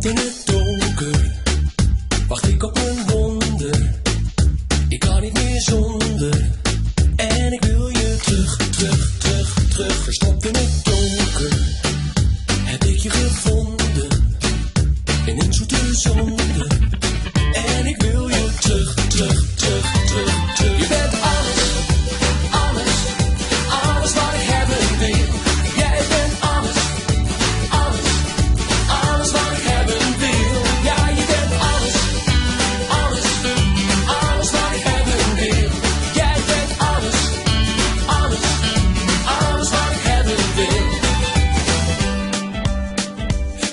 In het donker, wacht ik op een wonder. Ik kan niet meer zonder, en ik wil je terug, terug, terug, terug. Verstopt in het donker, heb ik je gevonden. In een zoete zonde,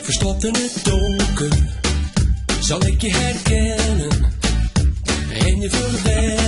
Verstopt in het donker, zal ik je herkennen en je verwennen.